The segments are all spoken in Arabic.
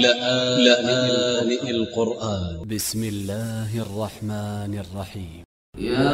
لآن القرآن. ب س م ا ل ل ا ل ر ح م ن ا ل ر ح ي م يا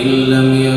التوبة للذين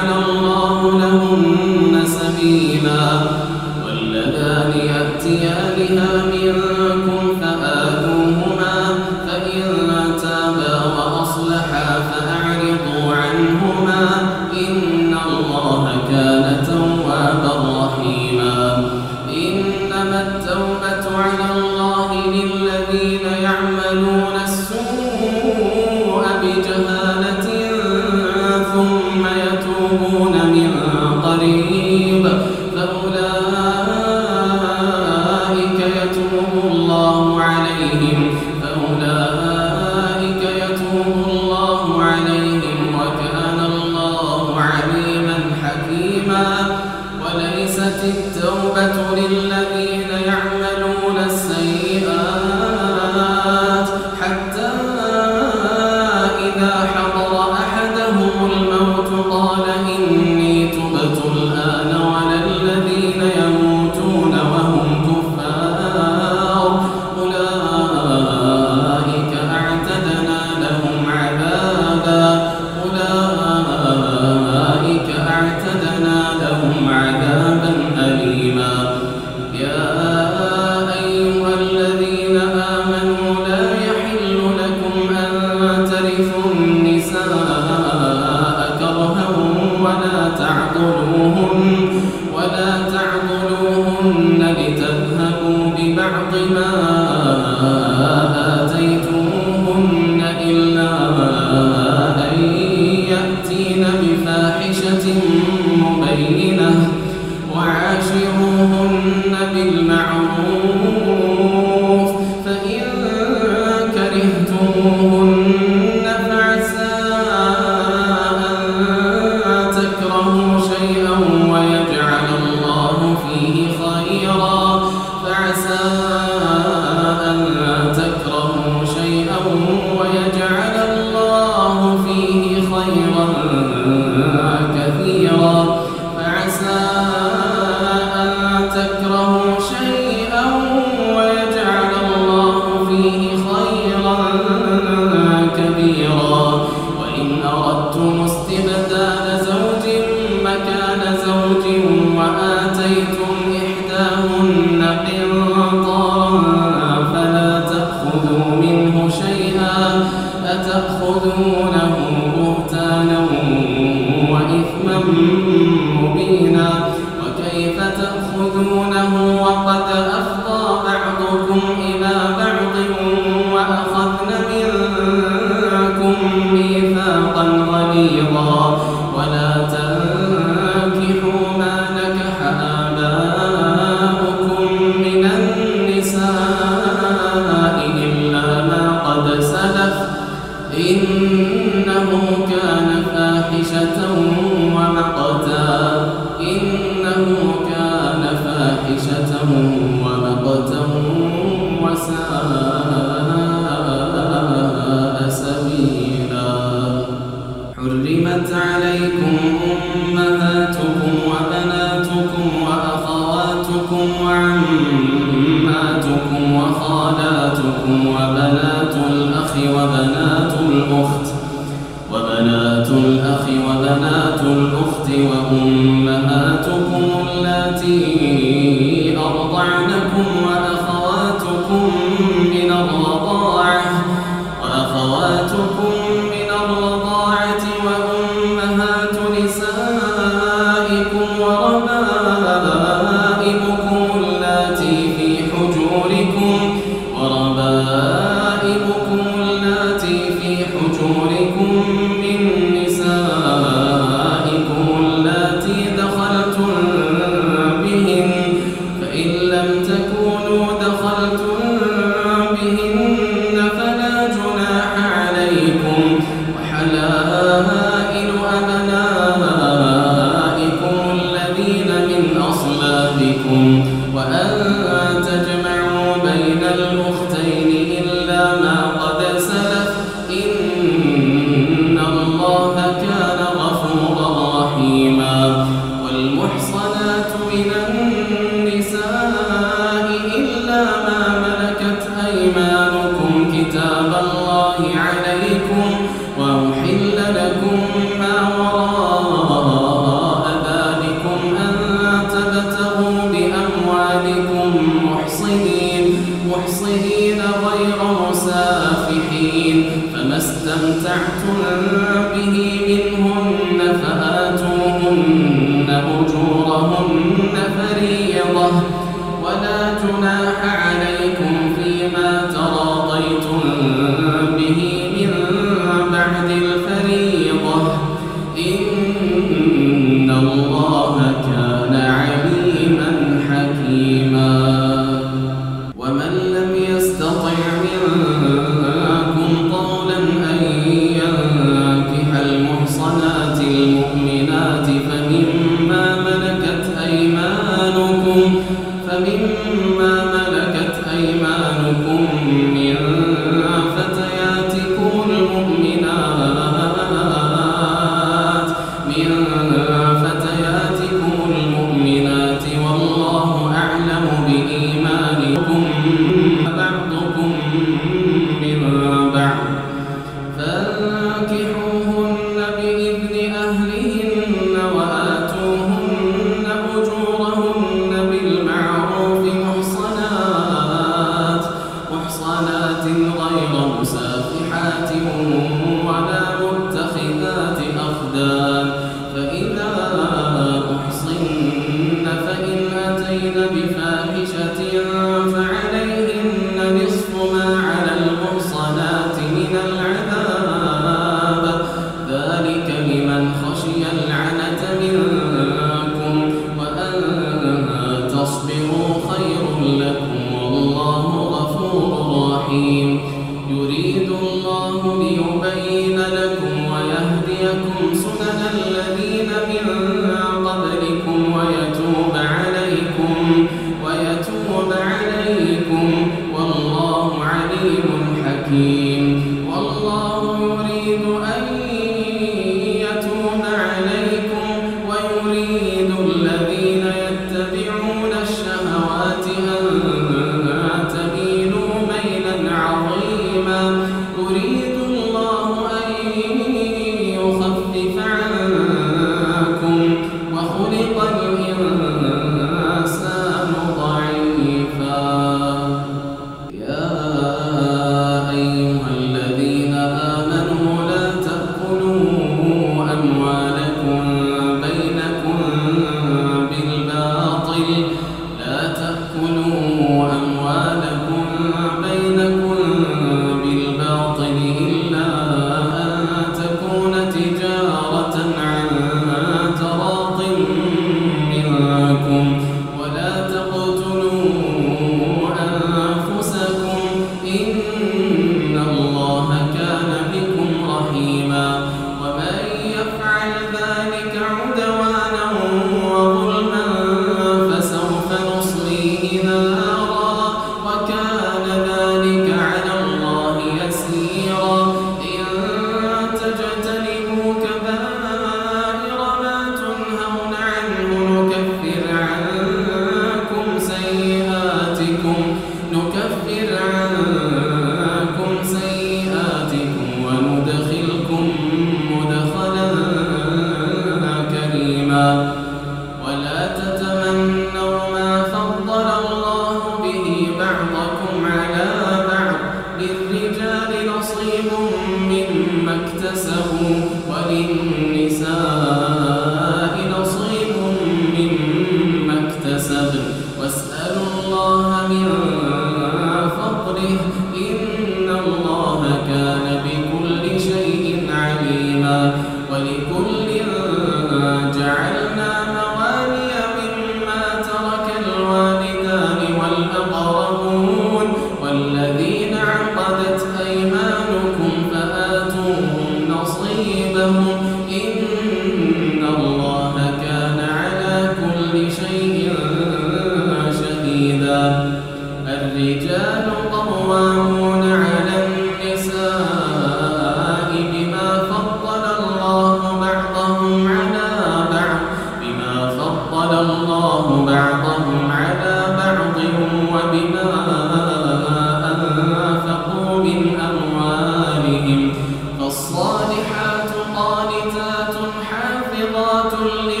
والذين ينفقون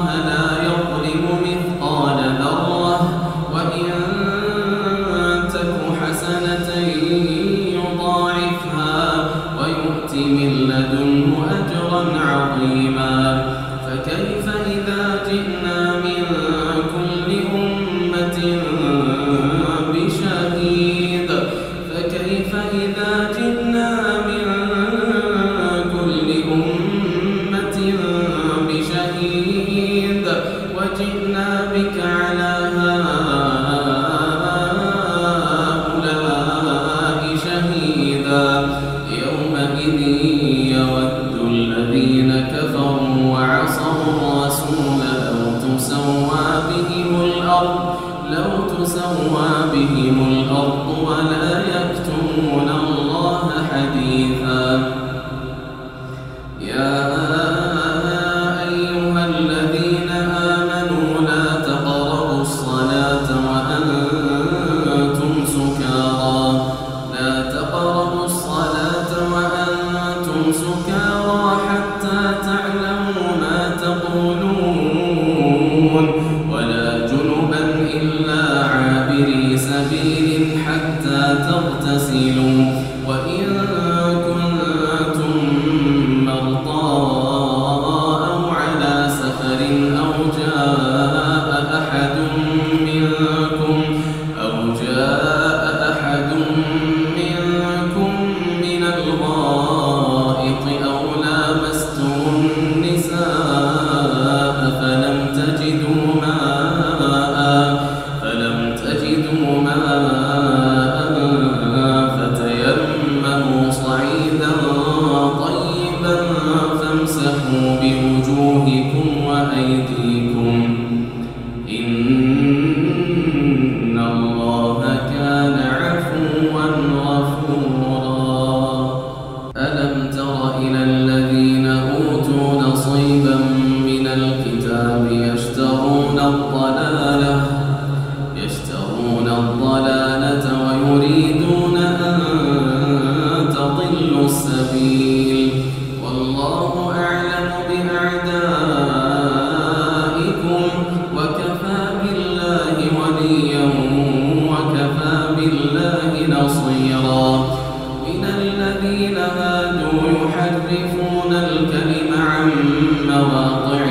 الله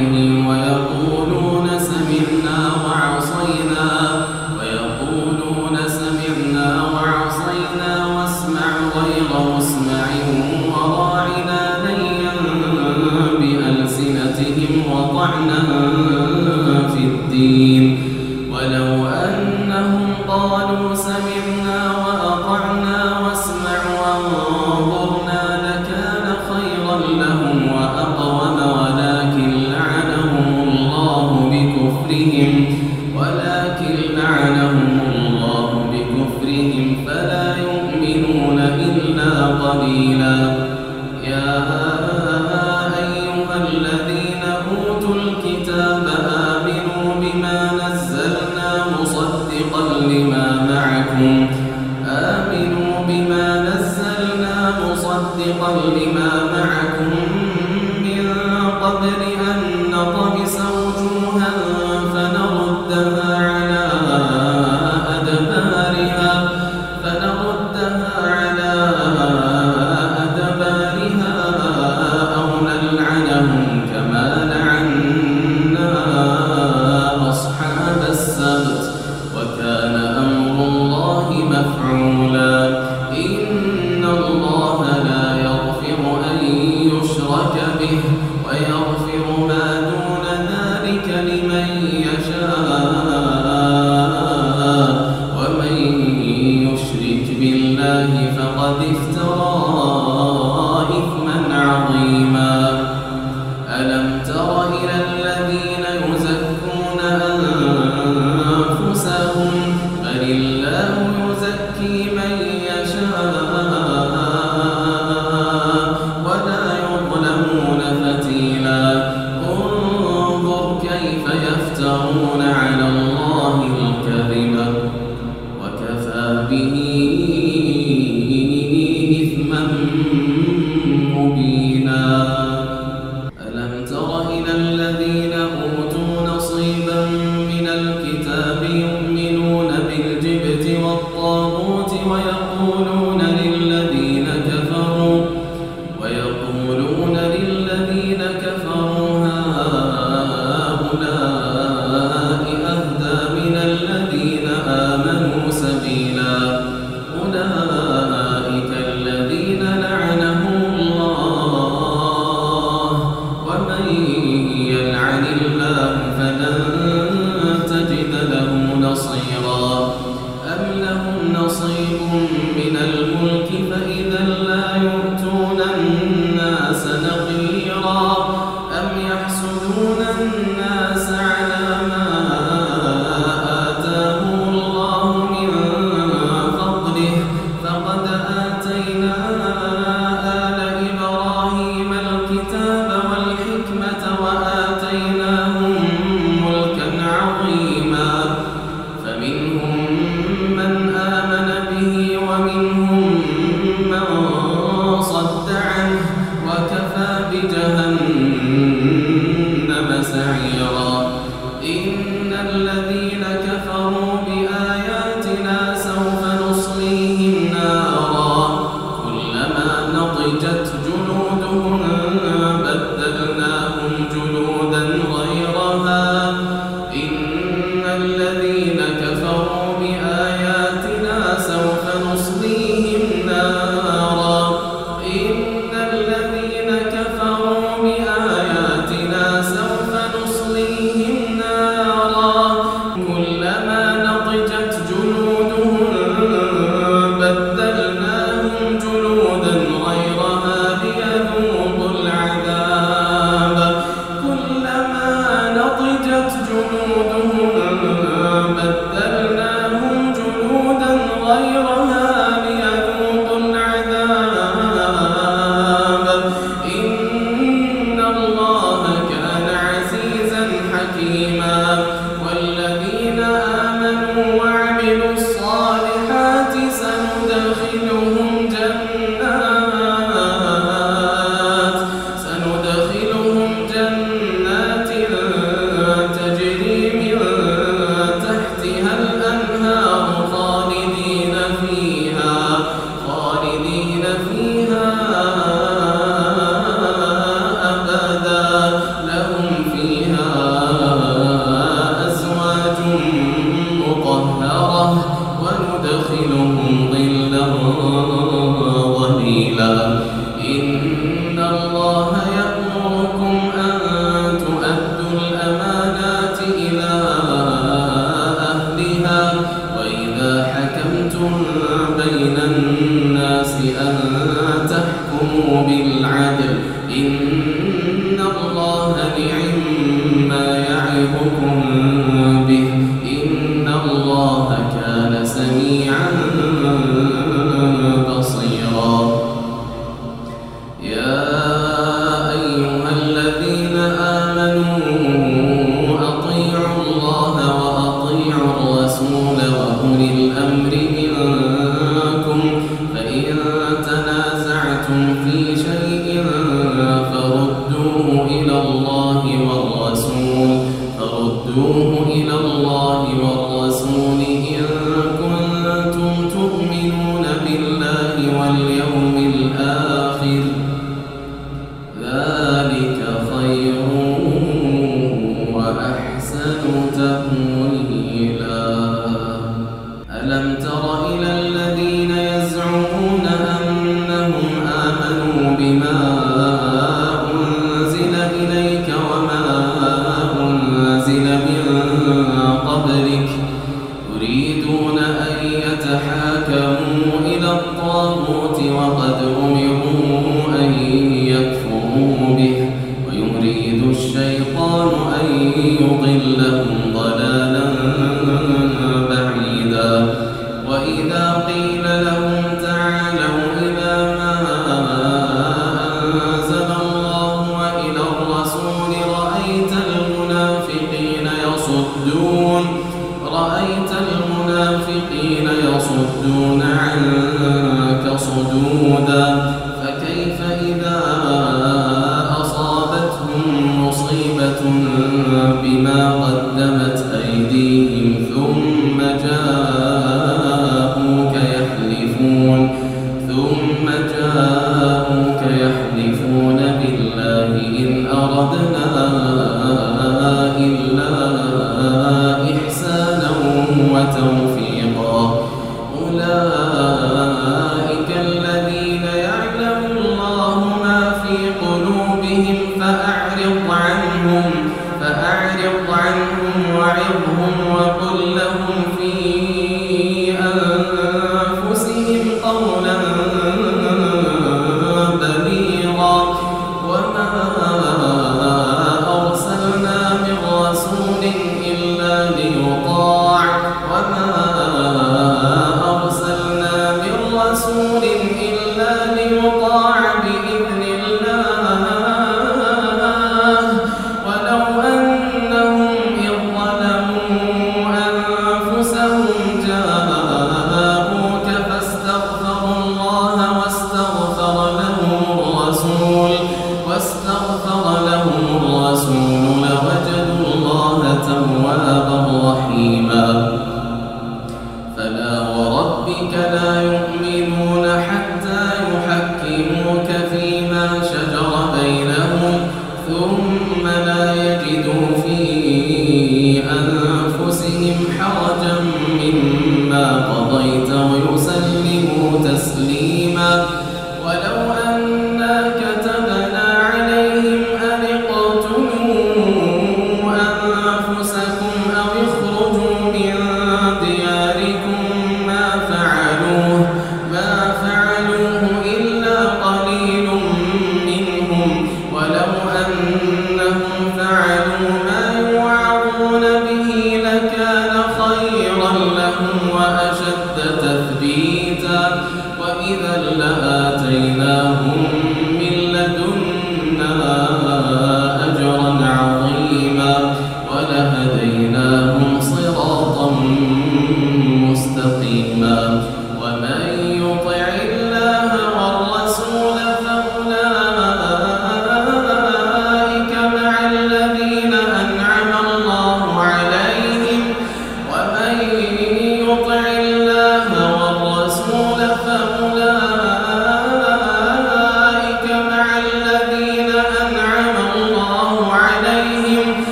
من يشاء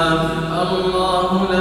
وهو مؤمن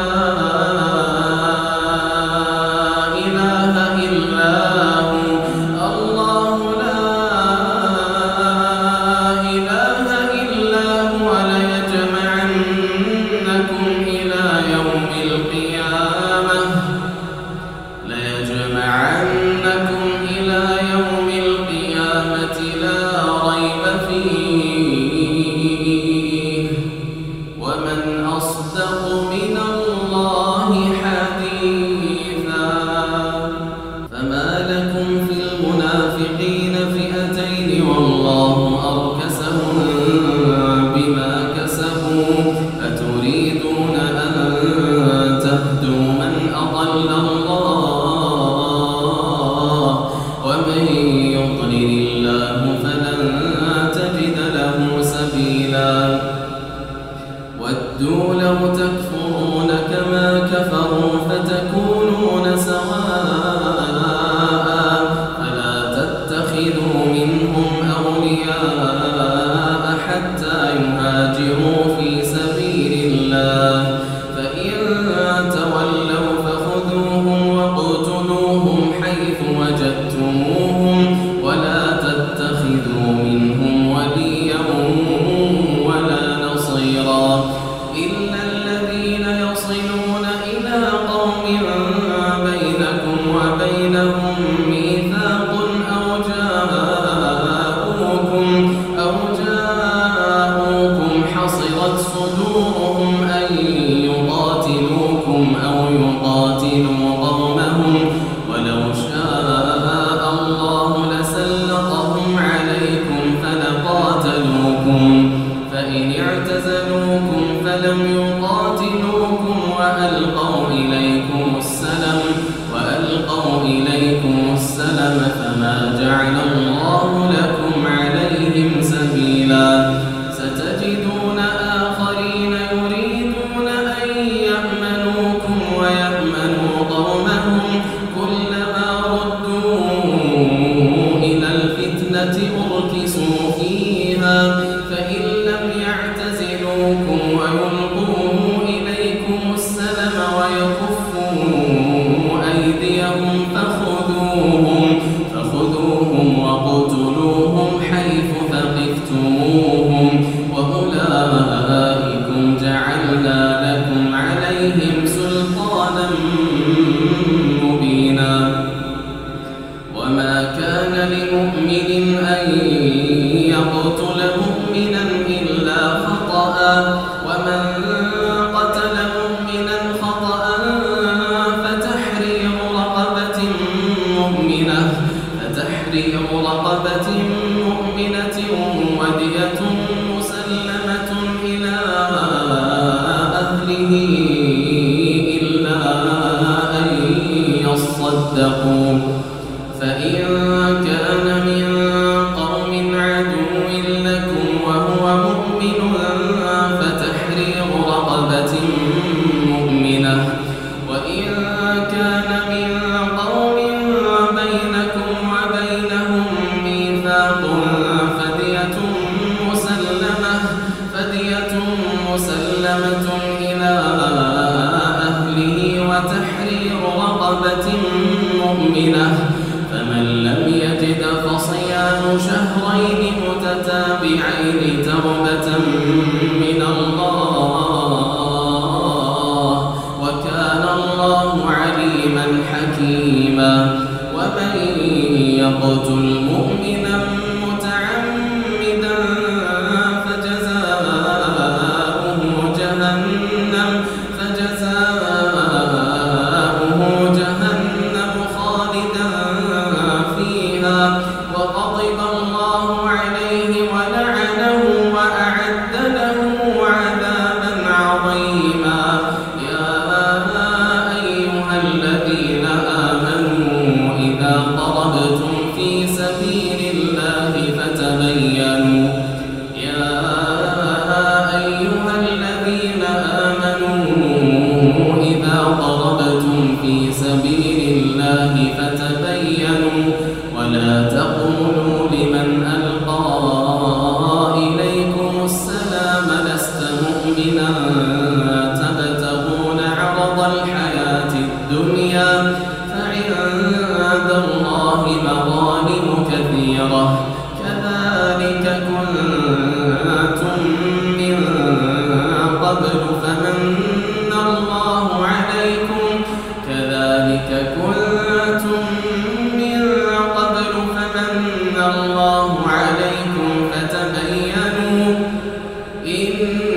إِنَّ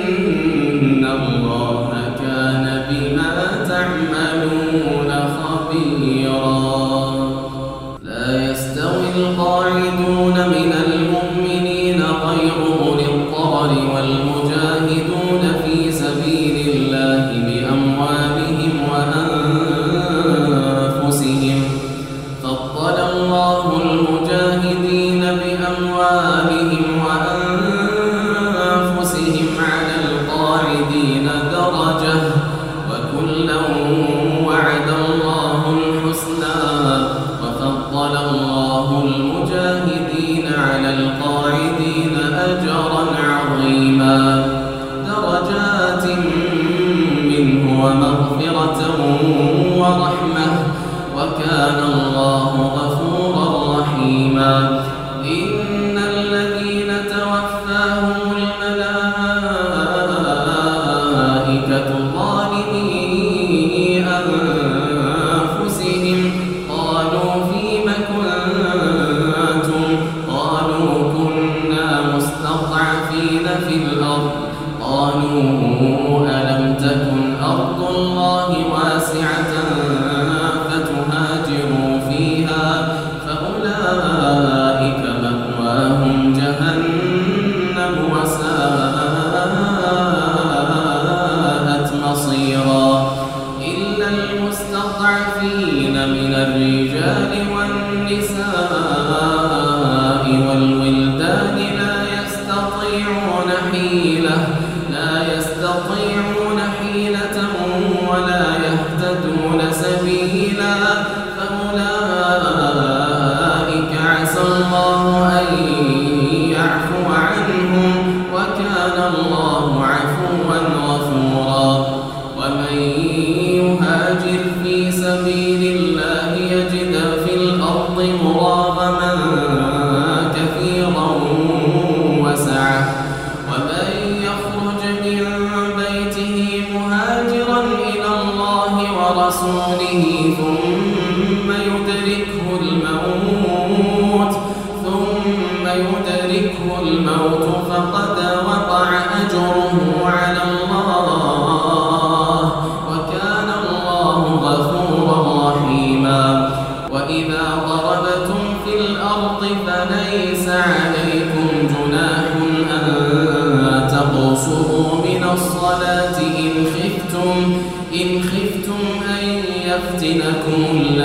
يأخذون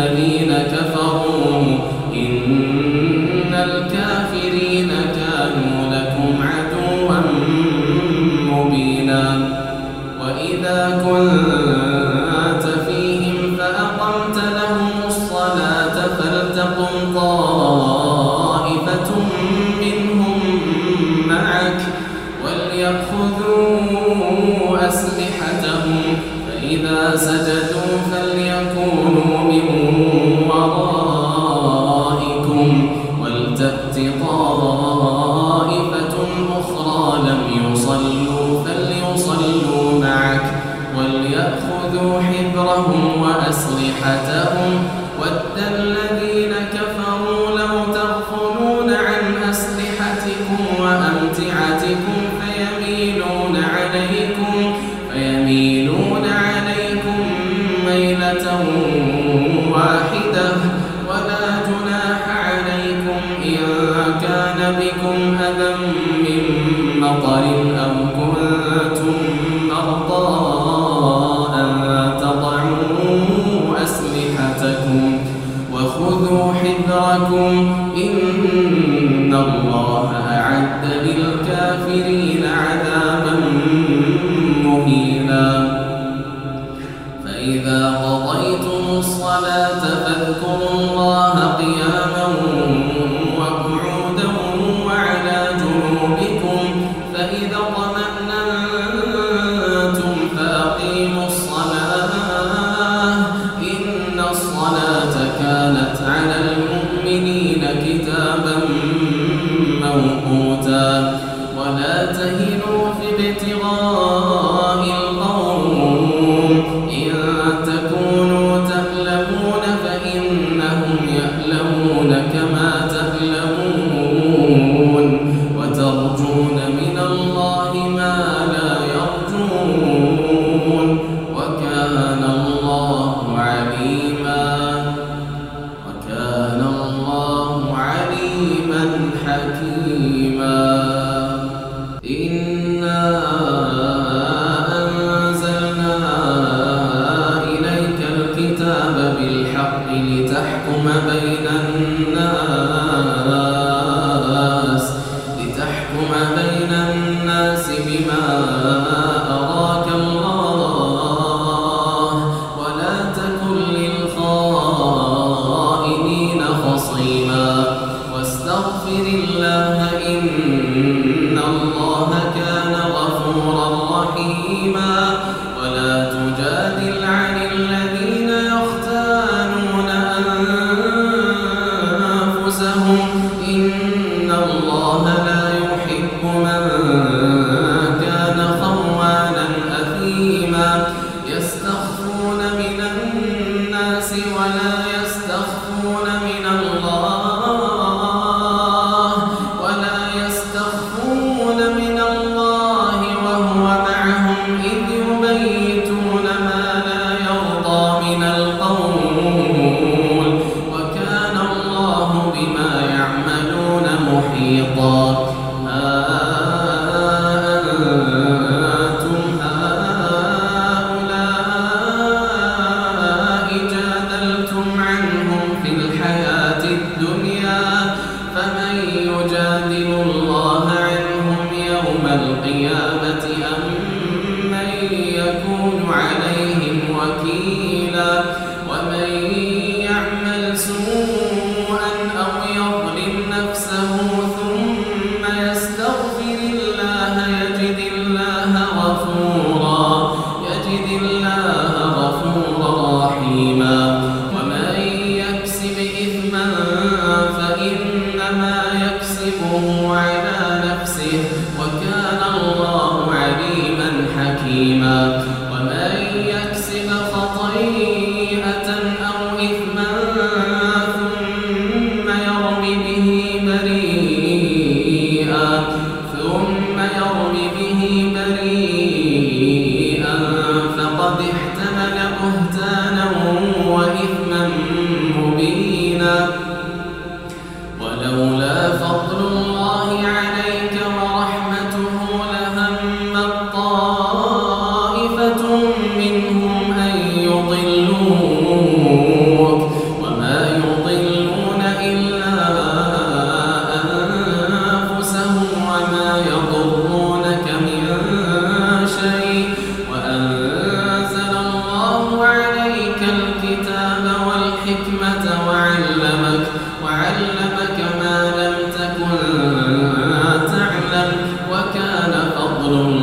بين الناس بما não,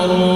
خسر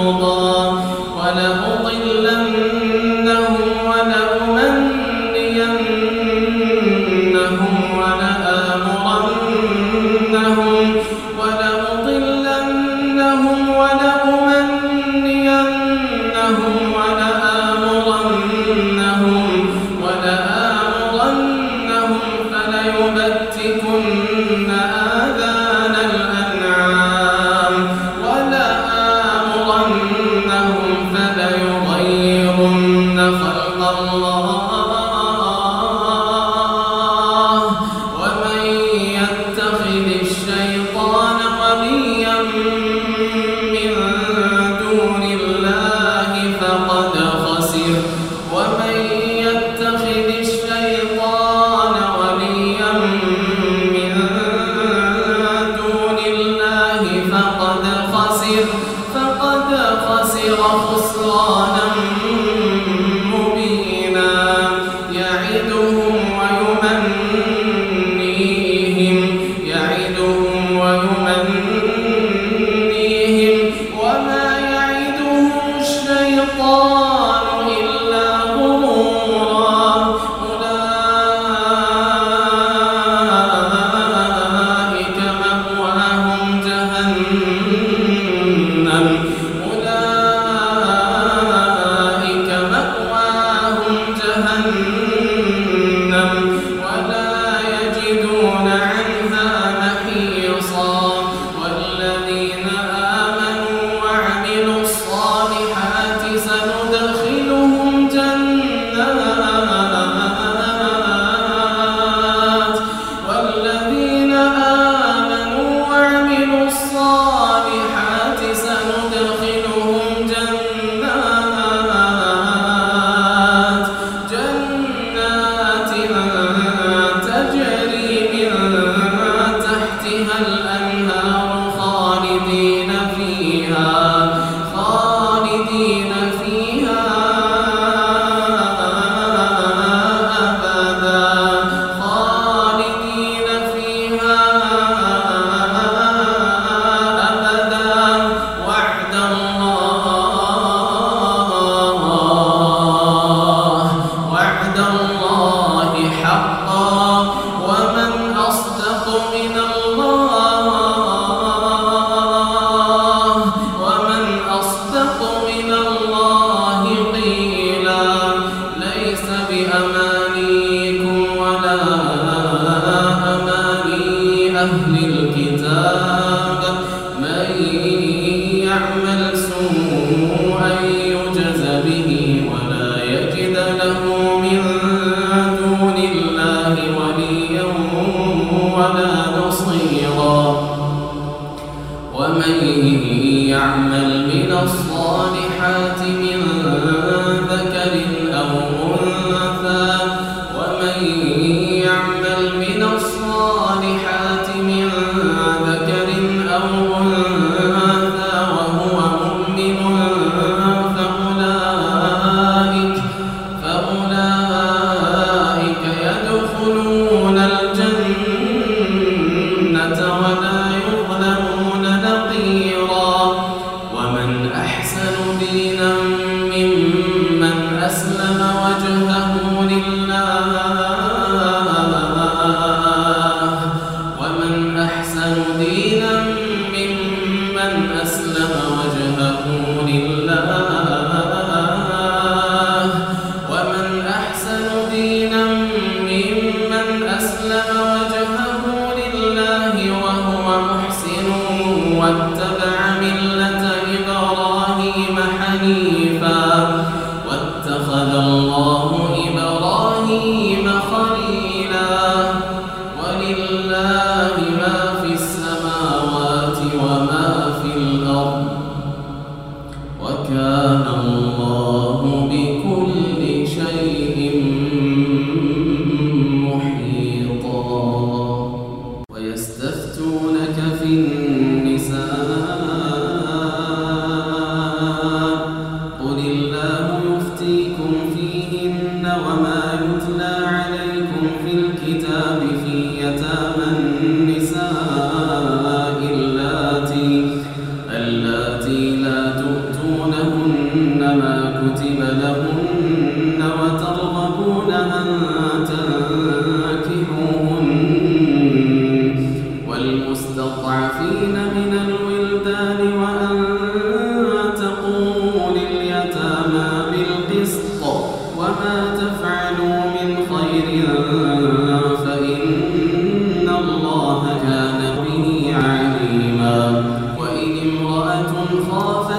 وكان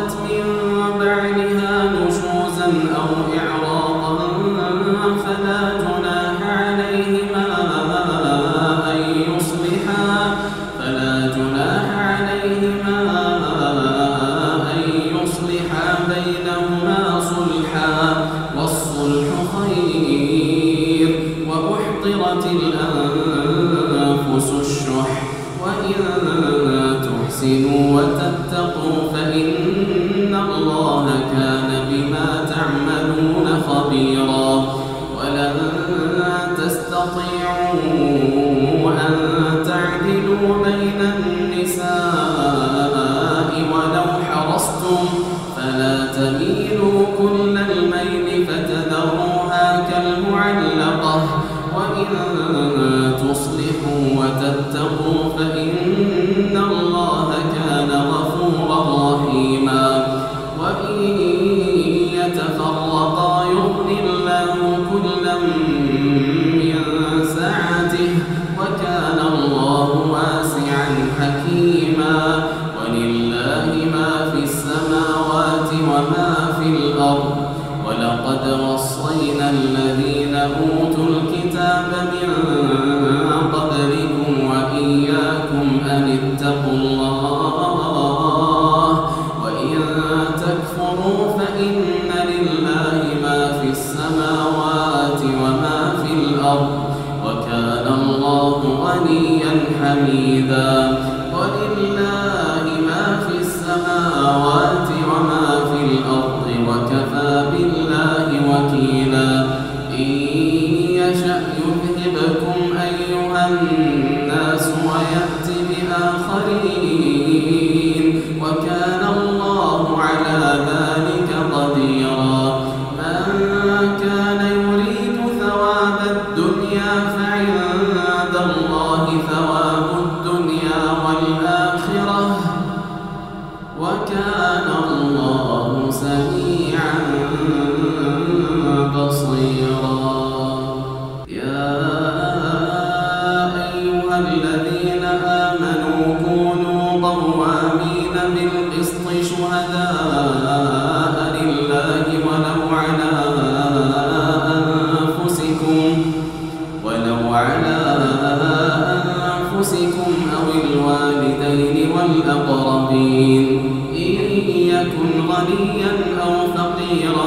المقربين. إن يكن غنيا أو فقيرا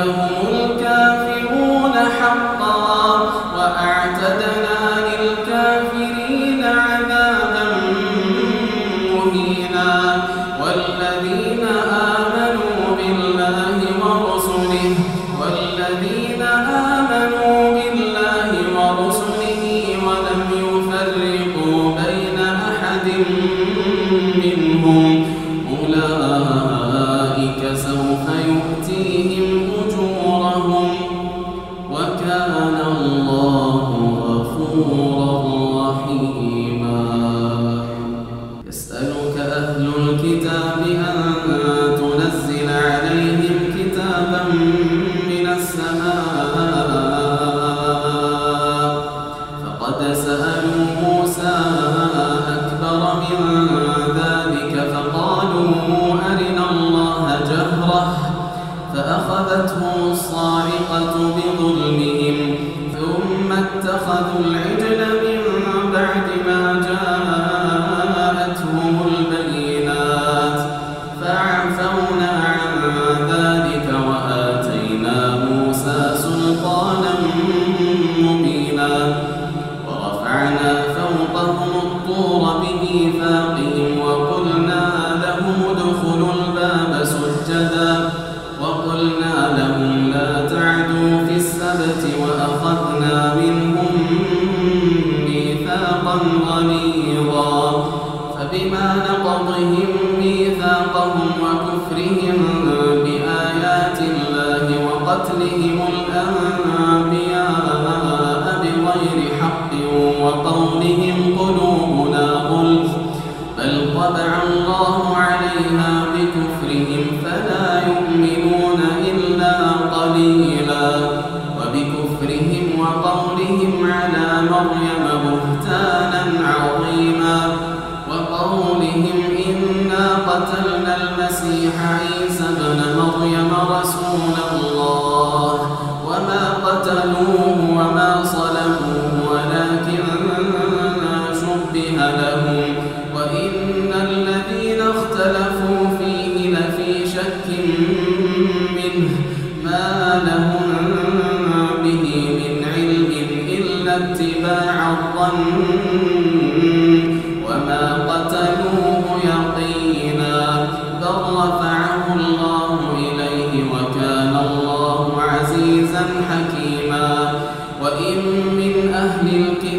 فهم الكافرون حقا وأعتدنا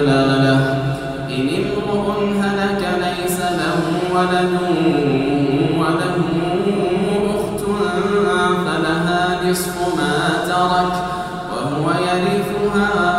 ضلاله إن امرؤ هلك ليس له ولد وله أخت فلها نصف ما ترك وهو يرثها